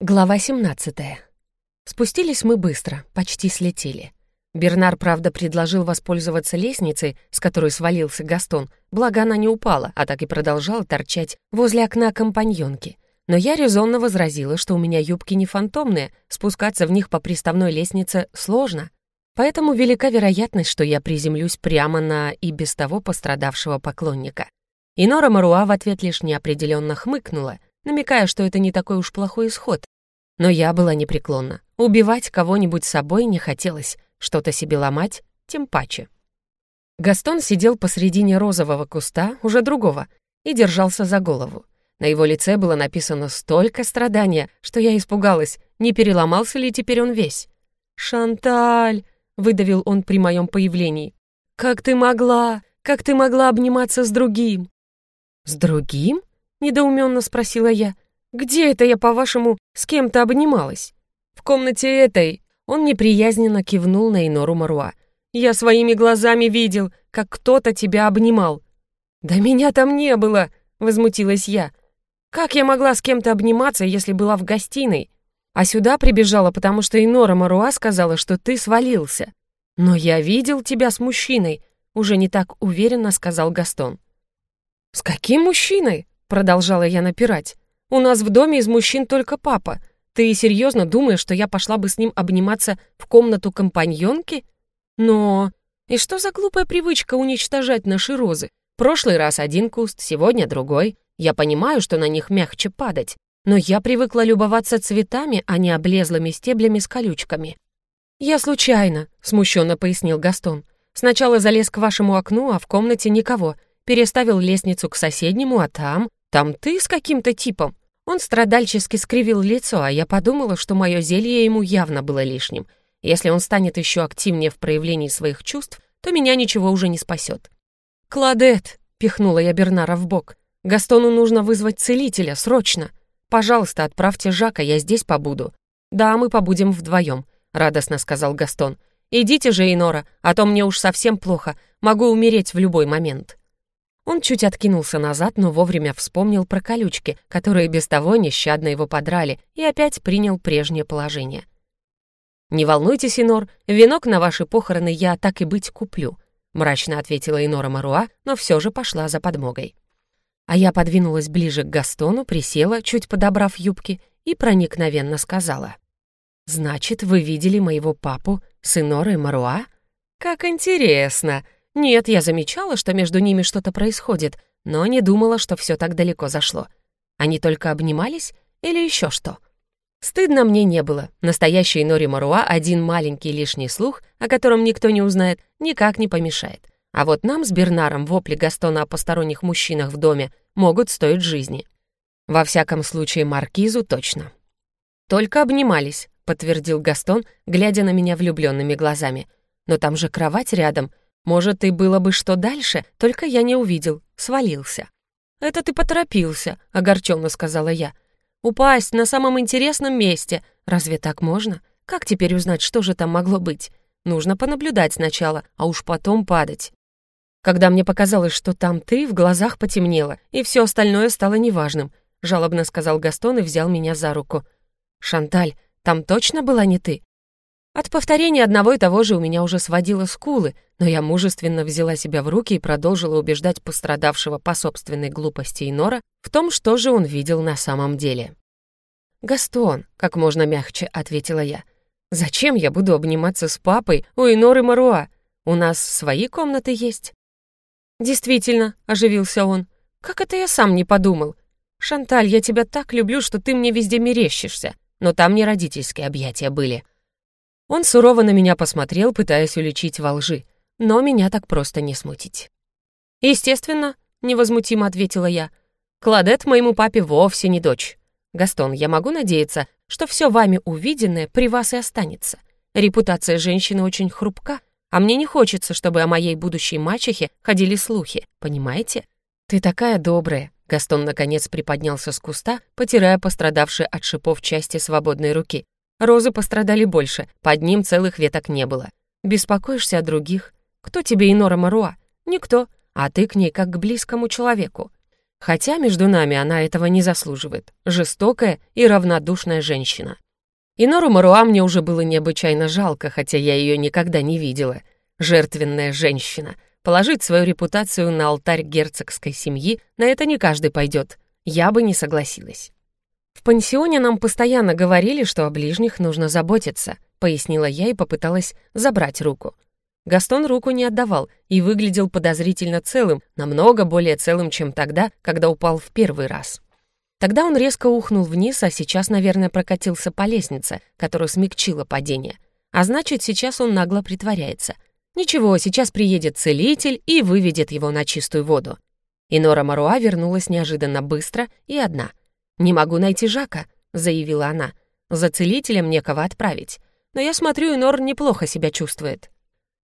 Глава 17. Спустились мы быстро, почти слетели. Бернар, правда, предложил воспользоваться лестницей, с которой свалился Гастон, благо она не упала, а так и продолжала торчать возле окна компаньонки. Но я резонно возразила, что у меня юбки не фантомные, спускаться в них по приставной лестнице сложно. Поэтому велика вероятность, что я приземлюсь прямо на и без того пострадавшего поклонника. И Нора Маруа в ответ лишь неопределенно хмыкнула, намекая, что это не такой уж плохой исход, но я была непреклонна. Убивать кого-нибудь собой не хотелось, что-то себе ломать тем паче. Гастон сидел посредине розового куста, уже другого, и держался за голову. На его лице было написано столько страдания, что я испугалась, не переломался ли теперь он весь. «Шанталь!» — выдавил он при моем появлении. «Как ты могла? Как ты могла обниматься с другим?» «С другим?» — недоуменно спросила я. «Где это я, по-вашему, с кем-то обнималась?» «В комнате этой». Он неприязненно кивнул на Инору Маруа. «Я своими глазами видел, как кто-то тебя обнимал». «Да меня там не было!» — возмутилась я. «Как я могла с кем-то обниматься, если была в гостиной? А сюда прибежала, потому что Инора Маруа сказала, что ты свалился. Но я видел тебя с мужчиной», — уже не так уверенно сказал Гастон. «С каким мужчиной?» — продолжала я напирать. У нас в доме из мужчин только папа. Ты серьезно думаешь, что я пошла бы с ним обниматься в комнату компаньонки? Но... И что за глупая привычка уничтожать наши розы? Прошлый раз один куст, сегодня другой. Я понимаю, что на них мягче падать, но я привыкла любоваться цветами, а не облезлыми стеблями с колючками. «Я случайно», — смущенно пояснил Гастон. «Сначала залез к вашему окну, а в комнате никого. Переставил лестницу к соседнему, а там... Там ты с каким-то типом. Он страдальчески скривил лицо, а я подумала, что мое зелье ему явно было лишним. Если он станет еще активнее в проявлении своих чувств, то меня ничего уже не спасет. «Кладет!» — пихнула я Бернара в бок. «Гастону нужно вызвать целителя, срочно! Пожалуйста, отправьте Жака, я здесь побуду». «Да, мы побудем вдвоем», — радостно сказал Гастон. «Идите же, Инора, а то мне уж совсем плохо, могу умереть в любой момент». Он чуть откинулся назад, но вовремя вспомнил про колючки, которые без того нещадно его подрали, и опять принял прежнее положение. «Не волнуйтесь, Инор, венок на ваши похороны я так и быть куплю», мрачно ответила Инора Маруа, но все же пошла за подмогой. А я подвинулась ближе к Гастону, присела, чуть подобрав юбки, и проникновенно сказала. «Значит, вы видели моего папу с Инорой Маруа? Как интересно!» Нет, я замечала, что между ними что-то происходит, но не думала, что все так далеко зашло. Они только обнимались или еще что? Стыдно мне не было. Настоящий Нори Маруа один маленький лишний слух, о котором никто не узнает, никак не помешает. А вот нам с Бернаром вопли Гастона о посторонних мужчинах в доме могут стоить жизни. Во всяком случае, Маркизу точно. «Только обнимались», — подтвердил Гастон, глядя на меня влюбленными глазами. «Но там же кровать рядом», — может, и было бы что дальше, только я не увидел, свалился. «Это ты поторопился», — огорченно сказала я. «Упасть на самом интересном месте. Разве так можно? Как теперь узнать, что же там могло быть? Нужно понаблюдать сначала, а уж потом падать». Когда мне показалось, что там ты, в глазах потемнело, и все остальное стало неважным, жалобно сказал Гастон и взял меня за руку. «Шанталь, там точно была не ты?» От повторения одного и того же у меня уже сводило скулы, но я мужественно взяла себя в руки и продолжила убеждать пострадавшего по собственной глупости Инора в том, что же он видел на самом деле. «Гастон», — как можно мягче ответила я, — «зачем я буду обниматься с папой у Иноры Маруа? У нас свои комнаты есть». «Действительно», — оживился он, — «как это я сам не подумал? Шанталь, я тебя так люблю, что ты мне везде мерещишься, но там не родительские объятия были». Он сурово на меня посмотрел, пытаясь уличить во лжи, но меня так просто не смутить. «Естественно», — невозмутимо ответила я, «Кладет моему папе вовсе не дочь. Гастон, я могу надеяться, что все вами увиденное при вас и останется. Репутация женщины очень хрупка, а мне не хочется, чтобы о моей будущей мачехе ходили слухи, понимаете? Ты такая добрая». Гастон наконец приподнялся с куста, потирая пострадавшие от шипов части свободной руки. Розы пострадали больше, под ним целых веток не было. Беспокоишься о других? Кто тебе Инора Маруа? Никто, а ты к ней как к близкому человеку. Хотя между нами она этого не заслуживает. Жестокая и равнодушная женщина. И Нору Маруа мне уже было необычайно жалко, хотя я ее никогда не видела. Жертвенная женщина. Положить свою репутацию на алтарь герцогской семьи на это не каждый пойдет. Я бы не согласилась. «В пансионе нам постоянно говорили, что о ближних нужно заботиться», пояснила я и попыталась забрать руку. Гастон руку не отдавал и выглядел подозрительно целым, намного более целым, чем тогда, когда упал в первый раз. Тогда он резко ухнул вниз, а сейчас, наверное, прокатился по лестнице, которая смягчила падение. А значит, сейчас он нагло притворяется. Ничего, сейчас приедет целитель и выведет его на чистую воду. И Нора Маруа вернулась неожиданно быстро и одна. «Не могу найти Жака», — заявила она. «За целителем некого отправить. Но я смотрю, Инор неплохо себя чувствует».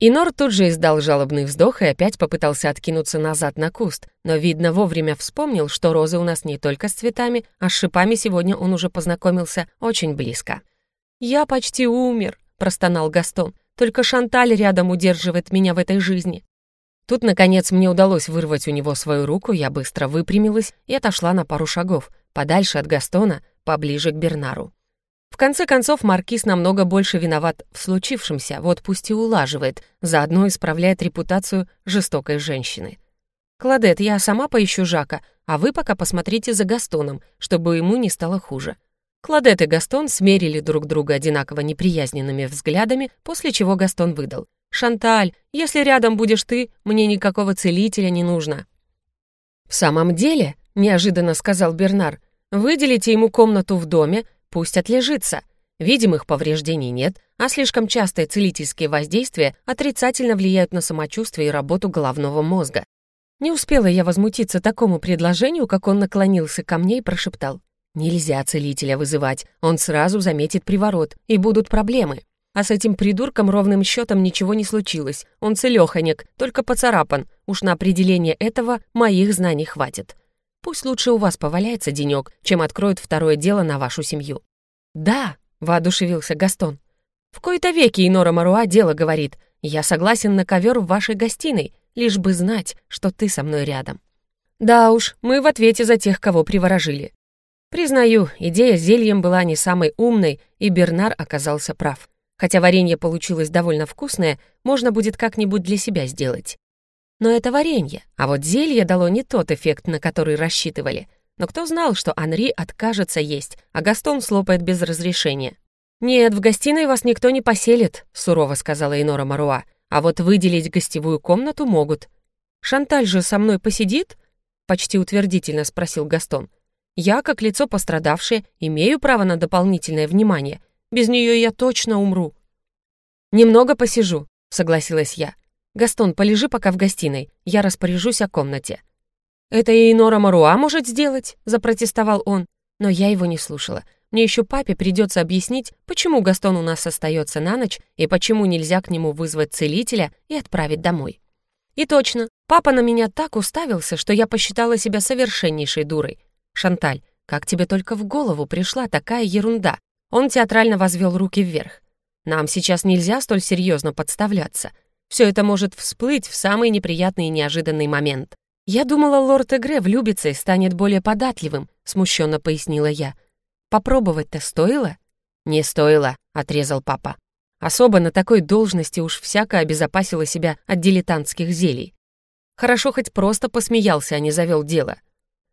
Инор тут же издал жалобный вздох и опять попытался откинуться назад на куст, но, видно, вовремя вспомнил, что розы у нас не только с цветами, а с шипами сегодня он уже познакомился очень близко. «Я почти умер», — простонал Гастон. «Только Шанталь рядом удерживает меня в этой жизни». Тут, наконец, мне удалось вырвать у него свою руку, я быстро выпрямилась и отошла на пару шагов, подальше от Гастона, поближе к Бернару. В конце концов, Маркиз намного больше виноват в случившемся, вот пусть и улаживает, заодно исправляет репутацию жестокой женщины. «Кладет, я сама поищу Жака, а вы пока посмотрите за Gaстоном, чтобы ему не стало хуже». Кладет и Гастон смерили друг друга одинаково неприязненными взглядами, после чего Гастон выдал. «Шанталь, если рядом будешь ты, мне никакого целителя не нужно». «В самом деле», — неожиданно сказал Бернар, «выделите ему комнату в доме, Пусть отлежится. Видимых повреждений нет, а слишком частые целительские воздействия отрицательно влияют на самочувствие и работу головного мозга. Не успела я возмутиться такому предложению, как он наклонился ко мне и прошептал. «Нельзя целителя вызывать, он сразу заметит приворот, и будут проблемы. А с этим придурком ровным счетом ничего не случилось. Он целеханек, только поцарапан. Уж на определение этого моих знаний хватит. Пусть лучше у вас поваляется денек, чем откроет второе дело на вашу семью». «Да», — воодушевился Гастон. «В кои-то веки Инора Маруа дело говорит. Я согласен на ковер в вашей гостиной, лишь бы знать, что ты со мной рядом». «Да уж, мы в ответе за тех, кого приворожили». Признаю, идея с зельем была не самой умной, и Бернар оказался прав. Хотя варенье получилось довольно вкусное, можно будет как-нибудь для себя сделать. Но это варенье, а вот зелье дало не тот эффект, на который рассчитывали. Но кто знал, что Анри откажется есть, а Гастон слопает без разрешения? «Нет, в гостиной вас никто не поселит», — сурово сказала Инора Маруа. «А вот выделить гостевую комнату могут». «Шанталь же со мной посидит?» — почти утвердительно спросил Гастон. «Я, как лицо пострадавшее, имею право на дополнительное внимание. Без нее я точно умру». «Немного посижу», — согласилась я. «Гастон, полежи пока в гостиной, я распоряжусь о комнате». «Это и Нора Маруа может сделать», — запротестовал он. Но я его не слушала. Мне еще папе придется объяснить, почему Гастон у нас остается на ночь и почему нельзя к нему вызвать целителя и отправить домой. И точно, папа на меня так уставился, что я посчитала себя совершеннейшей дурой. «Шанталь, как тебе только в голову пришла такая ерунда?» Он театрально возвел руки вверх. «Нам сейчас нельзя столь серьезно подставляться. Все это может всплыть в самый неприятный и неожиданный момент. «Я думала, лорд Эгре влюбится и станет более податливым», — смущенно пояснила я. «Попробовать-то стоило?» «Не стоило», — отрезал папа. Особо на такой должности уж всяко обезопасила себя от дилетантских зелий. Хорошо хоть просто посмеялся, а не завел дело.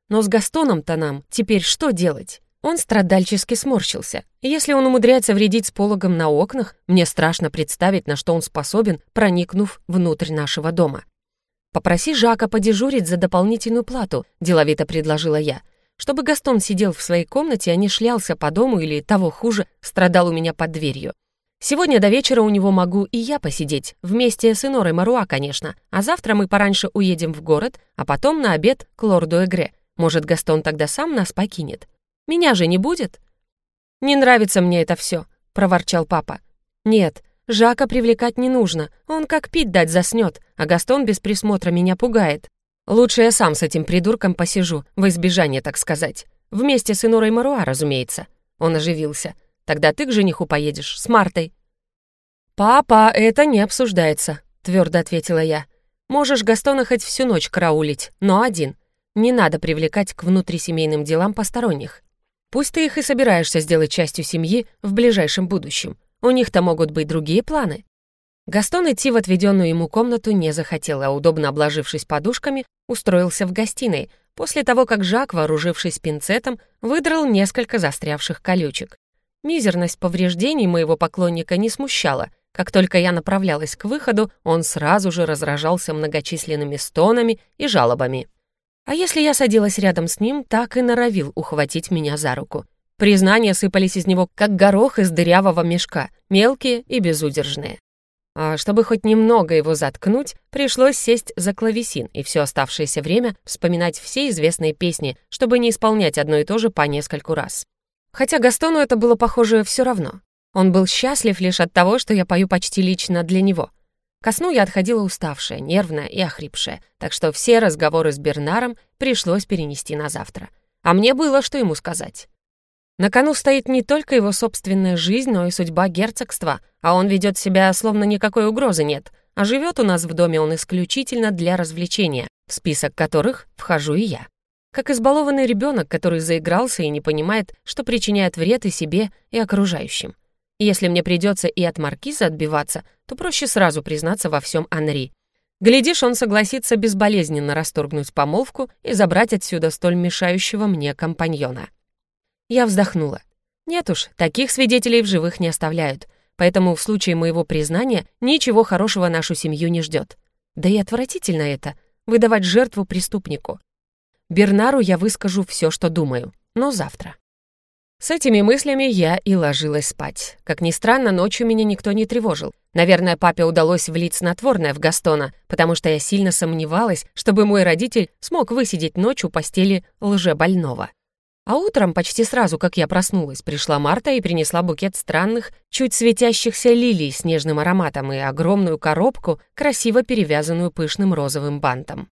Но с Gastoном-то нам теперь что делать? Он страдальчески сморщился. Если он умудряется вредить с пологом на окнах, мне страшно представить, на что он способен, проникнув внутрь нашего дома. «Попроси Жака подежурить за дополнительную плату», — деловито предложила я. «Чтобы Гастон сидел в своей комнате, а не шлялся по дому или, того хуже, страдал у меня под дверью. Сегодня до вечера у него могу и я посидеть, вместе с Инорой Маруа, конечно, а завтра мы пораньше уедем в город, а потом на обед к лорду Эгре. Может, Гастон тогда сам нас покинет?» Меня же не будет?» «Не нравится мне это все», — проворчал папа. «Нет, Жака привлекать не нужно, он как пить дать заснет, а Гастон без присмотра меня пугает. Лучше я сам с этим придурком посижу, в избежание, так сказать. Вместе с Инорой Маруа, разумеется». Он оживился. «Тогда ты к жениху поедешь, с Мартой». «Папа, это не обсуждается», — твердо ответила я. «Можешь Гастона хоть всю ночь караулить, но один. не надо привлекать к внутрисемейным делам посторонних. Пусть ты их и собираешься сделать частью семьи в ближайшем будущем. У них-то могут быть другие планы. Гастон идти в отведенную ему комнату не захотел, а удобно обложившись подушками, устроился в гостиной, после того, как Жак, вооружившись пинцетом, выдрал несколько застрявших колючек. Мизерность повреждений моего поклонника не смущала. Как только я направлялась к выходу, он сразу же разражался многочисленными стонами и жалобами. А если я садилась рядом с ним, так и норовил ухватить меня за руку. Признания сыпались из него, как горох из дырявого мешка, мелкие и безудержные. А чтобы хоть немного его заткнуть, пришлось сесть за клавесин и все оставшееся время вспоминать все известные песни, чтобы не исполнять одно и то же по нескольку раз. Хотя Гастону это было, похоже, все равно. Он был счастлив лишь от того, что я пою почти лично для него. Ко сну я отходила уставшая, нервная и охрипшая, так что все разговоры с Бернаром пришлось перенести на завтра. А мне было, что ему сказать. На кону стоит не только его собственная жизнь, но и судьба герцогства, а он ведет себя, словно никакой угрозы нет, а живет у нас в доме он исключительно для развлечения, в список которых вхожу и я. Как избалованный ребенок, который заигрался и не понимает, что причиняет вред и себе, и окружающим. Если мне придется и от маркиза отбиваться, то проще сразу признаться во всем Анри. Глядишь, он согласится безболезненно расторгнуть помолвку и забрать отсюда столь мешающего мне компаньона. Я вздохнула. Нет уж, таких свидетелей в живых не оставляют, поэтому в случае моего признания ничего хорошего нашу семью не ждет. Да и отвратительно это — выдавать жертву преступнику. Бернару я выскажу все, что думаю, но завтра. С этими мыслями я и ложилась спать. Как ни странно, ночью меня никто не тревожил. Наверное, папе удалось влить снотворное в Гастона, потому что я сильно сомневалась, чтобы мой родитель смог высидеть ночь у постели лжебольного. А утром, почти сразу, как я проснулась, пришла Марта и принесла букет странных, чуть светящихся лилий с нежным ароматом и огромную коробку, красиво перевязанную пышным розовым бантом.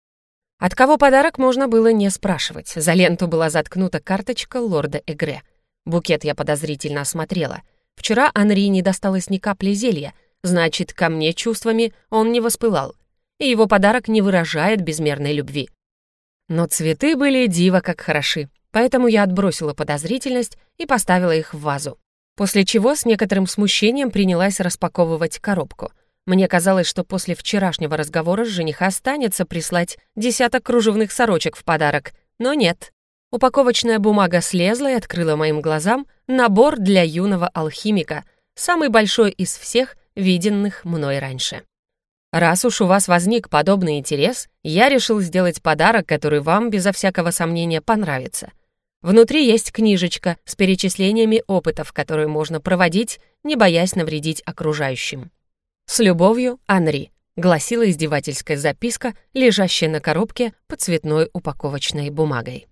От кого подарок можно было не спрашивать. За ленту была заткнута карточка лорда Эгре — Букет я подозрительно осмотрела. Вчера Анри не досталось ни капли зелья, значит, ко мне чувствами он не воспылал, и его подарок не выражает безмерной любви. Но цветы были диво как хороши, поэтому я отбросила подозрительность и поставила их в вазу. После чего с некоторым смущением принялась распаковывать коробку. Мне казалось, что после вчерашнего разговора с жениха останется прислать десяток кружевных сорочек в подарок, но нет. Упаковочная бумага слезла и открыла моим глазам набор для юного алхимика, самый большой из всех, виденных мной раньше. Раз уж у вас возник подобный интерес, я решил сделать подарок, который вам, безо всякого сомнения, понравится. Внутри есть книжечка с перечислениями опытов, которые можно проводить, не боясь навредить окружающим. «С любовью, Анри», — гласила издевательская записка, лежащая на коробке под цветной упаковочной бумагой.